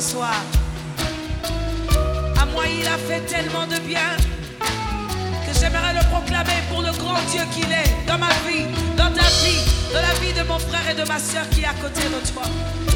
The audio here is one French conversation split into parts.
soir À moi, il a fait tellement de bien que j'aimerais le proclamer pour le grand Dieu qu'il est dans ma vie, dans ta vie, dans la vie de mon frère et de ma soeur qui est à côté de toi.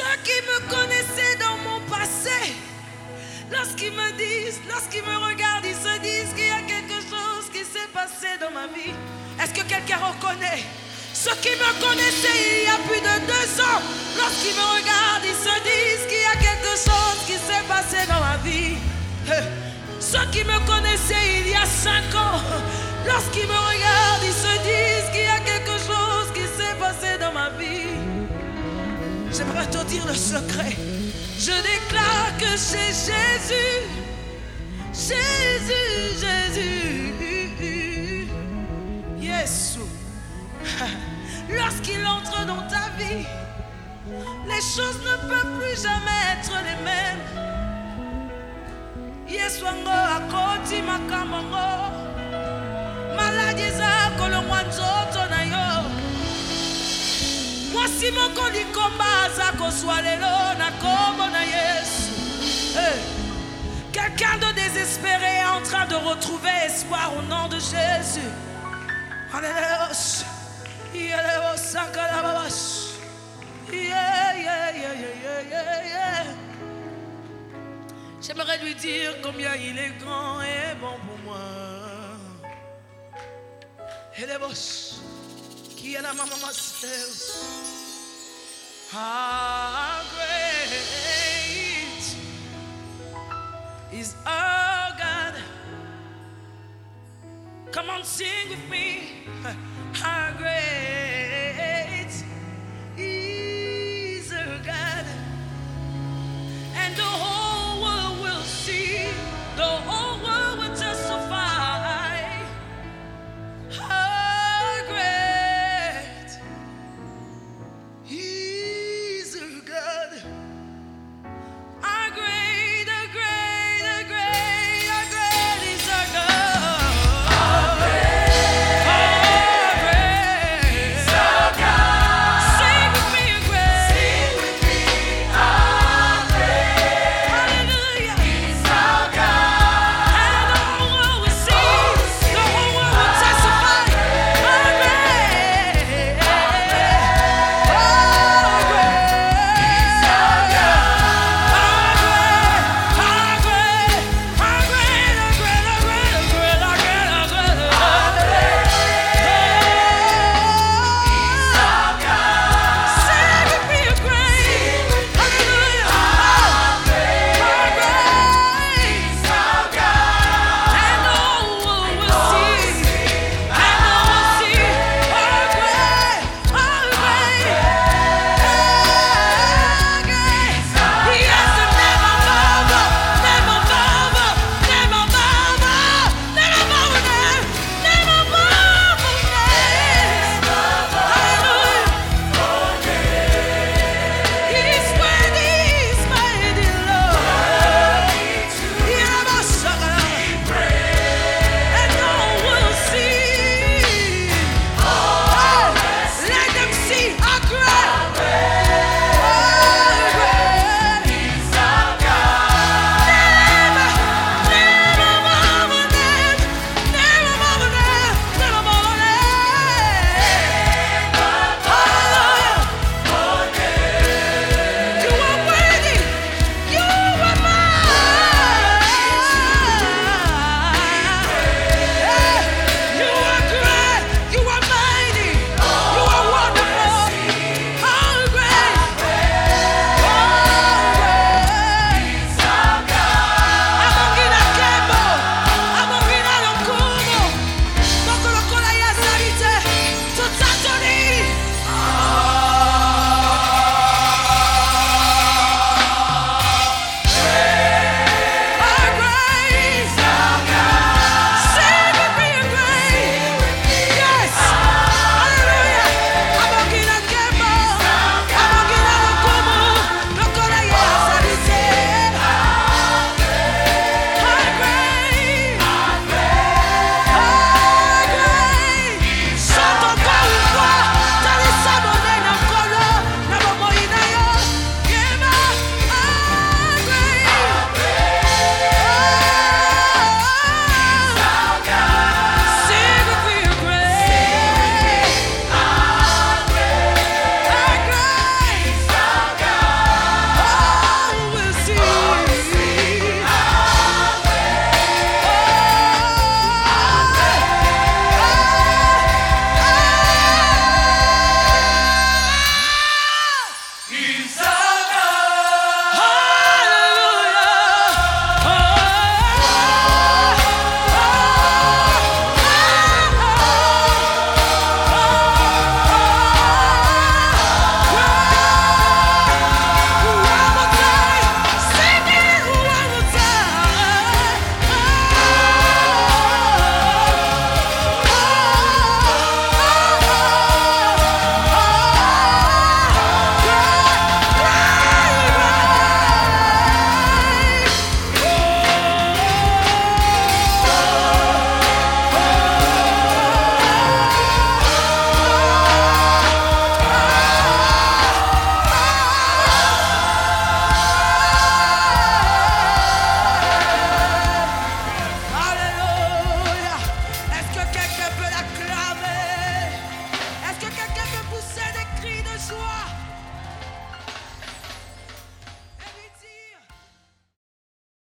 ceux qui me connaissaient dans mon passé lorsqu'ils me disent lorsqu'ils me regardent ils se disent qu'il y a quelque chose qui s'est passé dans ma vie. Est-ce que quelqu'un reconnaît? Ceux qui me connaissaient il y a plus de deux ans lorsqu'ils me regardent ils se disent qu'il y a quelque chose qui s'est passé dans ma vie. Ceux qui me connaissaient il y a cinq ans, lorsqu'ils me regardent, ils se disent qu'il y a quelque chose qui s'est passé dans ma vie. J'aimerais te dire le secret. Je déclare que c'est Jésus, Jésus, Jésus, Jésus. Lorsqu'il entre dans ta vie, les choses ne peuvent plus jamais être les mêmes. yango akoti mwasi moko likomba aza kozwa lelo na kombo na yesu Eh, quelqu'un de désespéré est en train de retrouver espoir au nom de jésus Alléluia. Yeah, yeah, yeah. J'aimerais lui dire combien il est grand et bon pour moi. Les boss, qui est la maman Masters. How great is our God. Come on, sing with me. How great